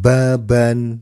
baban